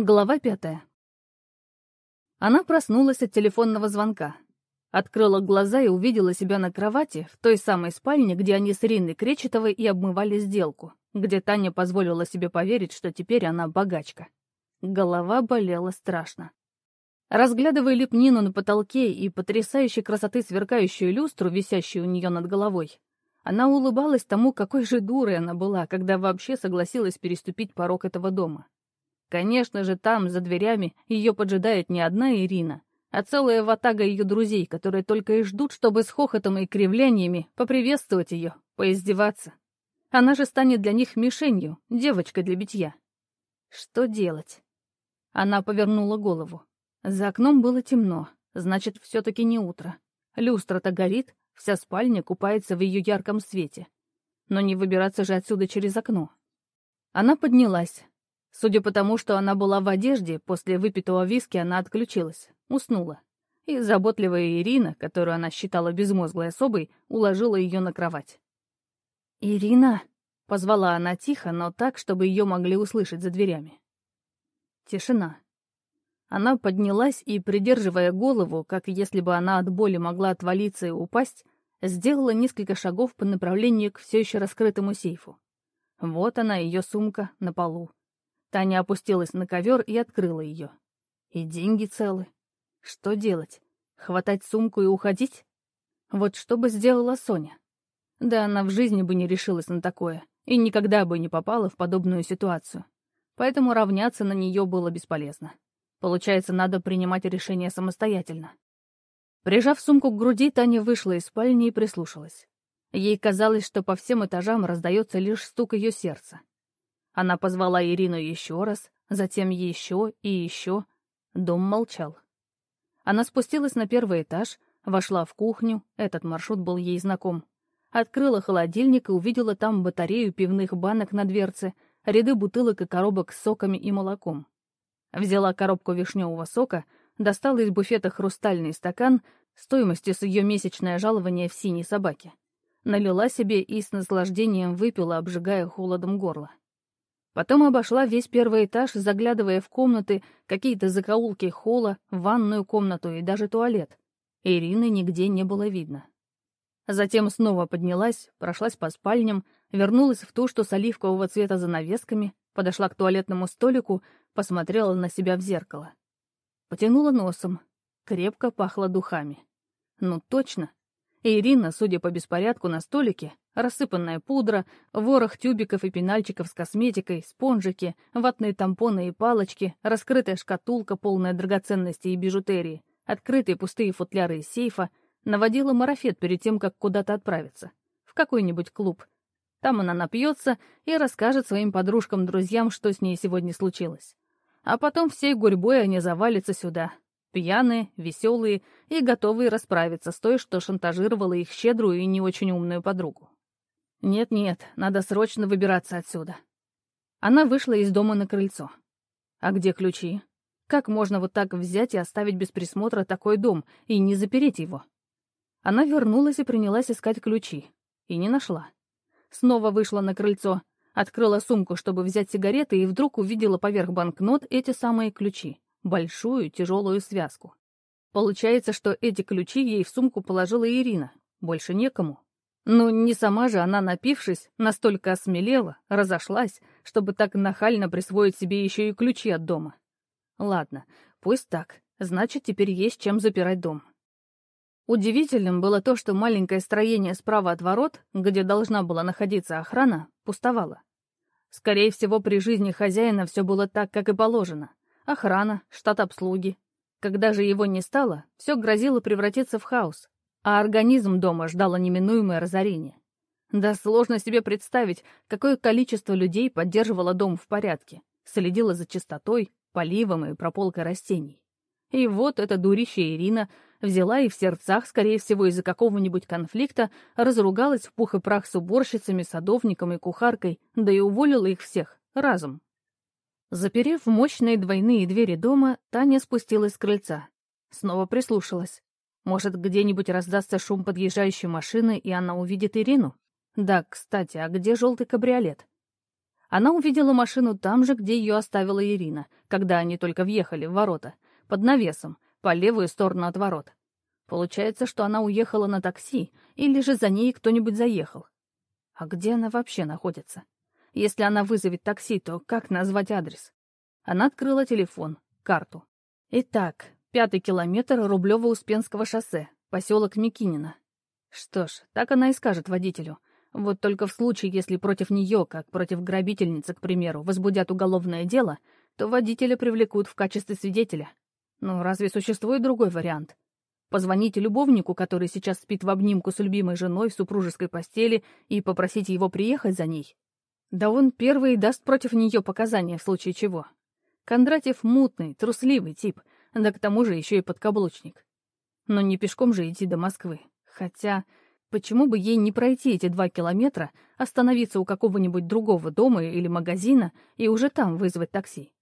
Глава пятая. Она проснулась от телефонного звонка. Открыла глаза и увидела себя на кровати в той самой спальне, где они с Риной Кречетовой и обмывали сделку, где Таня позволила себе поверить, что теперь она богачка. Голова болела страшно. Разглядывая лепнину на потолке и потрясающей красоты сверкающую люстру, висящую у нее над головой, она улыбалась тому, какой же дурой она была, когда вообще согласилась переступить порог этого дома. Конечно же, там, за дверями, ее поджидает не одна Ирина, а целая ватага ее друзей, которые только и ждут, чтобы с хохотом и кривляниями поприветствовать ее, поиздеваться. Она же станет для них мишенью, девочкой для битья. Что делать? Она повернула голову. За окном было темно, значит, все-таки не утро. Люстра-то горит, вся спальня купается в ее ярком свете. Но не выбираться же отсюда через окно. Она поднялась, Судя по тому, что она была в одежде, после выпитого виски она отключилась, уснула. И заботливая Ирина, которую она считала безмозглой особой, уложила ее на кровать. «Ирина!» — позвала она тихо, но так, чтобы ее могли услышать за дверями. Тишина. Она поднялась и, придерживая голову, как если бы она от боли могла отвалиться и упасть, сделала несколько шагов по направлению к все еще раскрытому сейфу. Вот она, ее сумка, на полу. Таня опустилась на ковер и открыла ее. И деньги целы. Что делать? Хватать сумку и уходить? Вот что бы сделала Соня? Да она в жизни бы не решилась на такое и никогда бы не попала в подобную ситуацию. Поэтому равняться на нее было бесполезно. Получается, надо принимать решение самостоятельно. Прижав сумку к груди, Таня вышла из спальни и прислушалась. Ей казалось, что по всем этажам раздается лишь стук ее сердца. Она позвала Ирину еще раз, затем еще и еще. Дом молчал. Она спустилась на первый этаж, вошла в кухню, этот маршрут был ей знаком. Открыла холодильник и увидела там батарею пивных банок на дверце, ряды бутылок и коробок с соками и молоком. Взяла коробку вишневого сока, достала из буфета хрустальный стакан стоимостью с ее месячное жалование в синей собаке. Налила себе и с наслаждением выпила, обжигая холодом горло. Потом обошла весь первый этаж, заглядывая в комнаты, какие-то закоулки холла, ванную комнату и даже туалет. Ирины нигде не было видно. Затем снова поднялась, прошлась по спальням, вернулась в ту, что с оливкового цвета занавесками, подошла к туалетному столику, посмотрела на себя в зеркало. Потянула носом. Крепко пахло духами. Ну точно. Ирина, судя по беспорядку на столике, Рассыпанная пудра, ворох тюбиков и пенальчиков с косметикой, спонжики, ватные тампоны и палочки, раскрытая шкатулка, полная драгоценностей и бижутерии, открытые пустые футляры из сейфа, наводила марафет перед тем, как куда-то отправиться. В какой-нибудь клуб. Там она напьется и расскажет своим подружкам-друзьям, что с ней сегодня случилось. А потом всей гурьбой они завалятся сюда. Пьяные, веселые и готовые расправиться с той, что шантажировала их щедрую и не очень умную подругу. Нет-нет, надо срочно выбираться отсюда. Она вышла из дома на крыльцо. А где ключи? Как можно вот так взять и оставить без присмотра такой дом и не запереть его? Она вернулась и принялась искать ключи. И не нашла. Снова вышла на крыльцо, открыла сумку, чтобы взять сигареты, и вдруг увидела поверх банкнот эти самые ключи. Большую тяжелую связку. Получается, что эти ключи ей в сумку положила Ирина. Больше некому. Ну, не сама же она, напившись, настолько осмелела, разошлась, чтобы так нахально присвоить себе еще и ключи от дома. Ладно, пусть так, значит, теперь есть чем запирать дом. Удивительным было то, что маленькое строение справа от ворот, где должна была находиться охрана, пустовало. Скорее всего, при жизни хозяина все было так, как и положено. Охрана, штат обслуги. Когда же его не стало, все грозило превратиться в хаос, а организм дома ждало неминуемое разорение. Да сложно себе представить, какое количество людей поддерживало дом в порядке, следило за чистотой, поливом и прополкой растений. И вот эта дурища Ирина взяла и в сердцах, скорее всего, из-за какого-нибудь конфликта, разругалась в пух и прах с уборщицами, садовником и кухаркой, да и уволила их всех, разом. Заперев мощные двойные двери дома, Таня спустилась с крыльца. Снова прислушалась. Может, где-нибудь раздастся шум подъезжающей машины, и она увидит Ирину? Да, кстати, а где желтый кабриолет? Она увидела машину там же, где ее оставила Ирина, когда они только въехали в ворота, под навесом, по левую сторону от ворот. Получается, что она уехала на такси, или же за ней кто-нибудь заехал. А где она вообще находится? Если она вызовет такси, то как назвать адрес? Она открыла телефон, карту. Итак, пятый километр Рублево-Успенского шоссе, поселок Микинина. Что ж, так она и скажет водителю. Вот только в случае, если против нее, как против грабительницы, к примеру, возбудят уголовное дело, то водителя привлекут в качестве свидетеля. Ну, разве существует другой вариант? Позвонить любовнику, который сейчас спит в обнимку с любимой женой в супружеской постели, и попросить его приехать за ней? Да он первый даст против нее показания в случае чего. Кондратьев мутный, трусливый тип, да к тому же еще и подкаблучник. Но не пешком же идти до Москвы. Хотя, почему бы ей не пройти эти два километра, остановиться у какого-нибудь другого дома или магазина и уже там вызвать такси?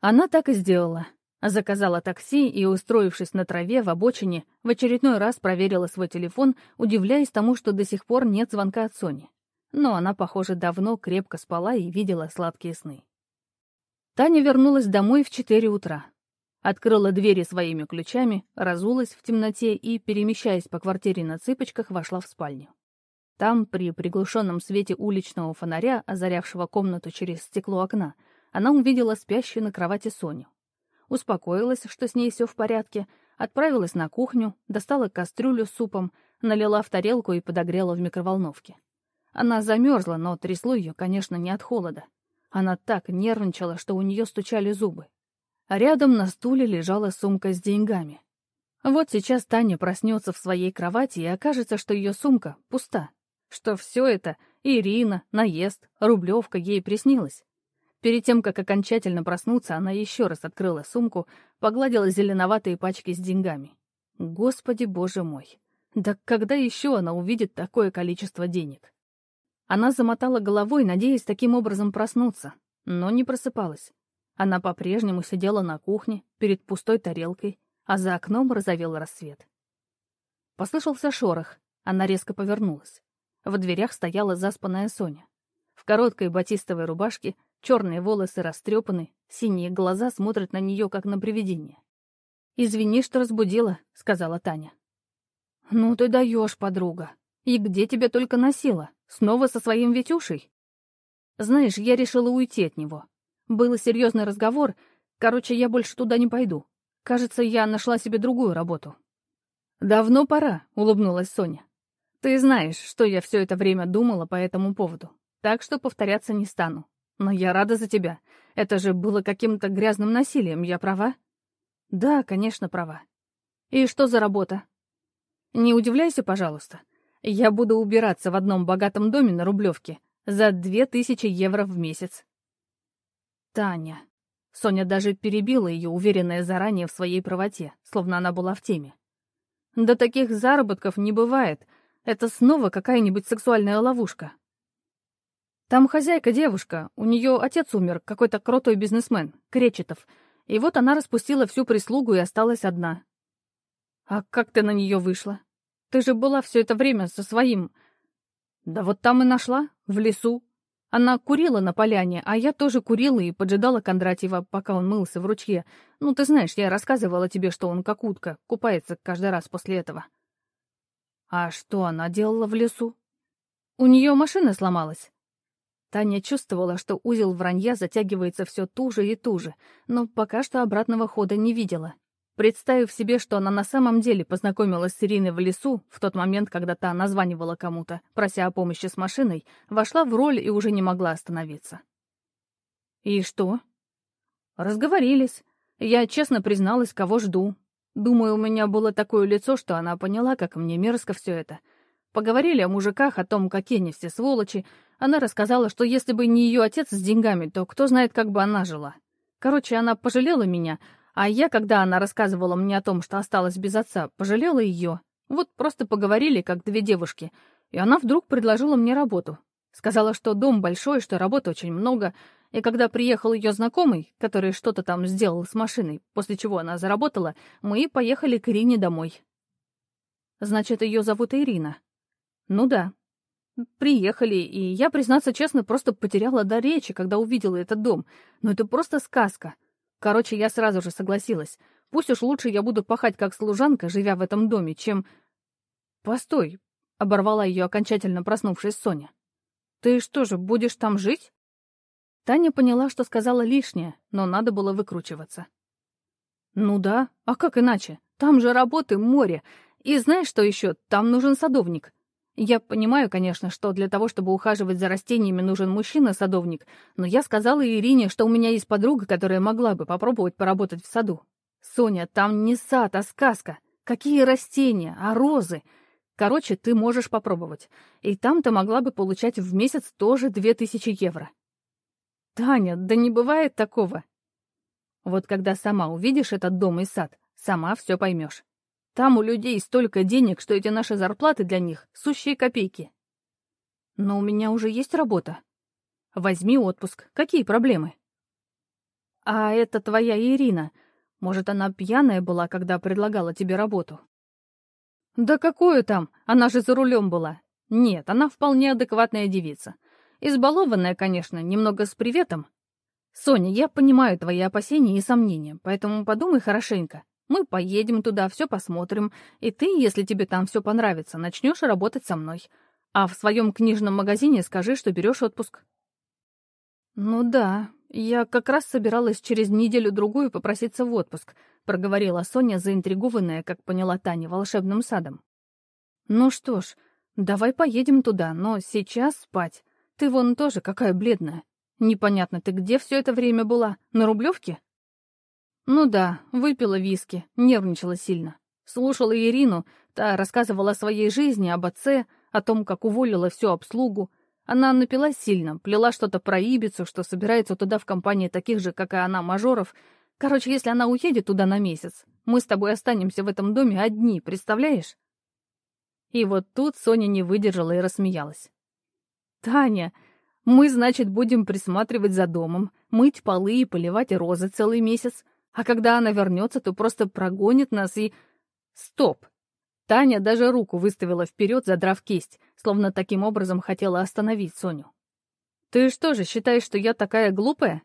Она так и сделала. Заказала такси и, устроившись на траве в обочине, в очередной раз проверила свой телефон, удивляясь тому, что до сих пор нет звонка от Сони. Но она, похоже, давно крепко спала и видела сладкие сны. Таня вернулась домой в четыре утра. Открыла двери своими ключами, разулась в темноте и, перемещаясь по квартире на цыпочках, вошла в спальню. Там, при приглушенном свете уличного фонаря, озарявшего комнату через стекло окна, она увидела спящую на кровати Соню успокоилась, что с ней все в порядке, отправилась на кухню, достала кастрюлю с супом, налила в тарелку и подогрела в микроволновке. Она замерзла, но трясло ее, конечно, не от холода. Она так нервничала, что у нее стучали зубы. А рядом на стуле лежала сумка с деньгами. Вот сейчас Таня проснется в своей кровати и окажется, что ее сумка пуста. Что все это — Ирина, наезд, рублевка — ей приснилось. Перед тем, как окончательно проснуться, она еще раз открыла сумку, погладила зеленоватые пачки с деньгами. Господи, боже мой! Да когда еще она увидит такое количество денег? Она замотала головой, надеясь таким образом проснуться, но не просыпалась. Она по-прежнему сидела на кухне, перед пустой тарелкой, а за окном разовел рассвет. Послышался шорох, она резко повернулась. В дверях стояла заспанная Соня. В короткой батистовой рубашке Черные волосы растрепаны, синие глаза смотрят на нее, как на привидение. «Извини, что разбудила», — сказала Таня. «Ну ты даешь, подруга. И где тебя только носила? Снова со своим Витюшей?» «Знаешь, я решила уйти от него. Был серьезный разговор. Короче, я больше туда не пойду. Кажется, я нашла себе другую работу». «Давно пора», — улыбнулась Соня. «Ты знаешь, что я все это время думала по этому поводу, так что повторяться не стану. Но я рада за тебя. Это же было каким-то грязным насилием, я права? Да, конечно, права. И что за работа? Не удивляйся, пожалуйста. Я буду убираться в одном богатом доме на Рублевке за две тысячи евро в месяц. Таня. Соня даже перебила ее, уверенная заранее в своей правоте, словно она была в теме. Да таких заработков не бывает. Это снова какая-нибудь сексуальная ловушка. Там хозяйка девушка, у нее отец умер, какой-то крутой бизнесмен, Кречетов. И вот она распустила всю прислугу и осталась одна. А как ты на нее вышла? Ты же была все это время со своим... Да вот там и нашла, в лесу. Она курила на поляне, а я тоже курила и поджидала Кондратьева, пока он мылся в ручье. Ну, ты знаешь, я рассказывала тебе, что он как утка, купается каждый раз после этого. А что она делала в лесу? У нее машина сломалась. Таня чувствовала, что узел вранья затягивается все туже и туже, но пока что обратного хода не видела. Представив себе, что она на самом деле познакомилась с Ириной в лесу в тот момент, когда та названивала кому-то, прося о помощи с машиной, вошла в роль и уже не могла остановиться. «И что?» «Разговорились. Я честно призналась, кого жду. Думаю, у меня было такое лицо, что она поняла, как мне мерзко все это. Поговорили о мужиках, о том, какие они все сволочи. Она рассказала, что если бы не ее отец с деньгами, то кто знает, как бы она жила. Короче, она пожалела меня, а я, когда она рассказывала мне о том, что осталась без отца, пожалела ее. Вот просто поговорили, как две девушки. И она вдруг предложила мне работу. Сказала, что дом большой, что работы очень много. И когда приехал ее знакомый, который что-то там сделал с машиной, после чего она заработала, мы поехали к Ирине домой. Значит, ее зовут Ирина. Ну да. приехали, и я, признаться честно, просто потеряла до речи, когда увидела этот дом. Но это просто сказка. Короче, я сразу же согласилась. Пусть уж лучше я буду пахать как служанка, живя в этом доме, чем... Постой, — оборвала ее окончательно проснувшись Соня. Ты что же, будешь там жить? Таня поняла, что сказала лишнее, но надо было выкручиваться. Ну да, а как иначе? Там же работы море. И знаешь, что еще? Там нужен садовник. Я понимаю, конечно, что для того, чтобы ухаживать за растениями, нужен мужчина-садовник, но я сказала Ирине, что у меня есть подруга, которая могла бы попробовать поработать в саду. Соня, там не сад, а сказка. Какие растения, а розы? Короче, ты можешь попробовать. И там ты могла бы получать в месяц тоже две тысячи евро. Таня, да не бывает такого. Вот когда сама увидишь этот дом и сад, сама все поймешь. Там у людей столько денег, что эти наши зарплаты для них — сущие копейки. Но у меня уже есть работа. Возьми отпуск. Какие проблемы? А это твоя Ирина. Может, она пьяная была, когда предлагала тебе работу? Да какую там? Она же за рулем была. Нет, она вполне адекватная девица. Избалованная, конечно, немного с приветом. Соня, я понимаю твои опасения и сомнения, поэтому подумай хорошенько. Мы поедем туда, все посмотрим, и ты, если тебе там все понравится, начнешь работать со мной. А в своем книжном магазине скажи, что берешь отпуск. Ну да, я как раз собиралась через неделю-другую попроситься в отпуск, проговорила Соня, заинтригованная, как поняла Таня, волшебным садом. Ну что ж, давай поедем туда, но сейчас спать. Ты вон тоже какая бледная. Непонятно, ты где все это время была? На Рублевке? Ну да, выпила виски, нервничала сильно. Слушала Ирину, та рассказывала о своей жизни, об отце, о том, как уволила всю обслугу. Она напилась сильно, плела что-то про Ибицу, что собирается туда в компании таких же, как и она, мажоров. Короче, если она уедет туда на месяц, мы с тобой останемся в этом доме одни, представляешь? И вот тут Соня не выдержала и рассмеялась. «Таня, мы, значит, будем присматривать за домом, мыть полы и поливать розы целый месяц, а когда она вернется, то просто прогонит нас и... Стоп! Таня даже руку выставила вперед, задрав кисть, словно таким образом хотела остановить Соню. «Ты что же, считаешь, что я такая глупая?»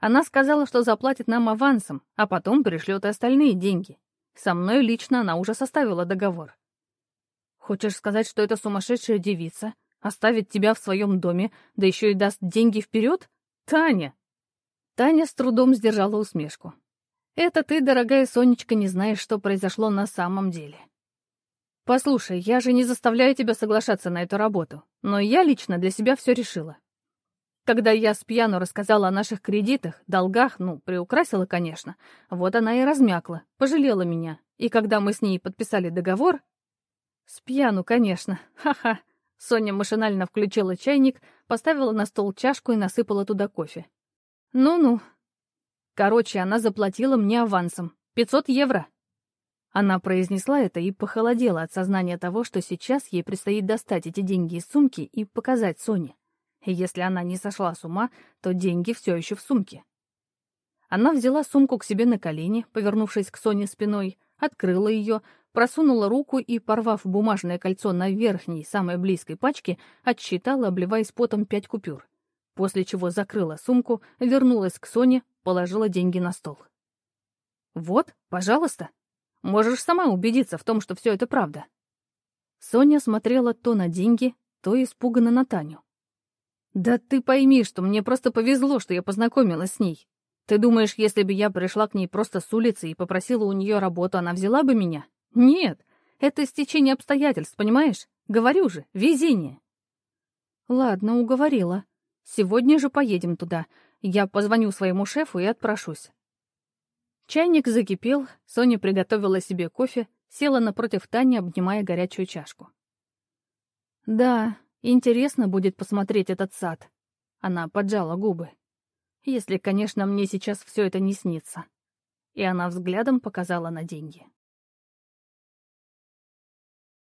Она сказала, что заплатит нам авансом, а потом пришлет и остальные деньги. Со мной лично она уже составила договор. «Хочешь сказать, что эта сумасшедшая девица оставит тебя в своем доме, да еще и даст деньги вперед? Таня!» Таня с трудом сдержала усмешку. Это ты, дорогая Сонечка, не знаешь, что произошло на самом деле. Послушай, я же не заставляю тебя соглашаться на эту работу, но я лично для себя все решила. Когда я с пьяну рассказала о наших кредитах, долгах, ну, приукрасила, конечно, вот она и размякла, пожалела меня. И когда мы с ней подписали договор... С пьяну, конечно, ха-ха. Соня машинально включила чайник, поставила на стол чашку и насыпала туда кофе. Ну-ну, Короче, она заплатила мне авансом. 500 евро. Она произнесла это и похолодела от сознания того, что сейчас ей предстоит достать эти деньги из сумки и показать Соне. Если она не сошла с ума, то деньги все еще в сумке. Она взяла сумку к себе на колени, повернувшись к Соне спиной, открыла ее, просунула руку и, порвав бумажное кольцо на верхней, самой близкой пачке, отсчитала, обливаясь потом пять купюр. После чего закрыла сумку, вернулась к Соне, положила деньги на стол. «Вот, пожалуйста. Можешь сама убедиться в том, что все это правда». Соня смотрела то на деньги, то испуганно на Таню. «Да ты пойми, что мне просто повезло, что я познакомилась с ней. Ты думаешь, если бы я пришла к ней просто с улицы и попросила у нее работу, она взяла бы меня? Нет, это стечение обстоятельств, понимаешь? Говорю же, везение». «Ладно, уговорила. Сегодня же поедем туда. Я позвоню своему шефу и отпрошусь. Чайник закипел, Соня приготовила себе кофе, села напротив Тани, обнимая горячую чашку. «Да, интересно будет посмотреть этот сад». Она поджала губы. «Если, конечно, мне сейчас все это не снится». И она взглядом показала на деньги.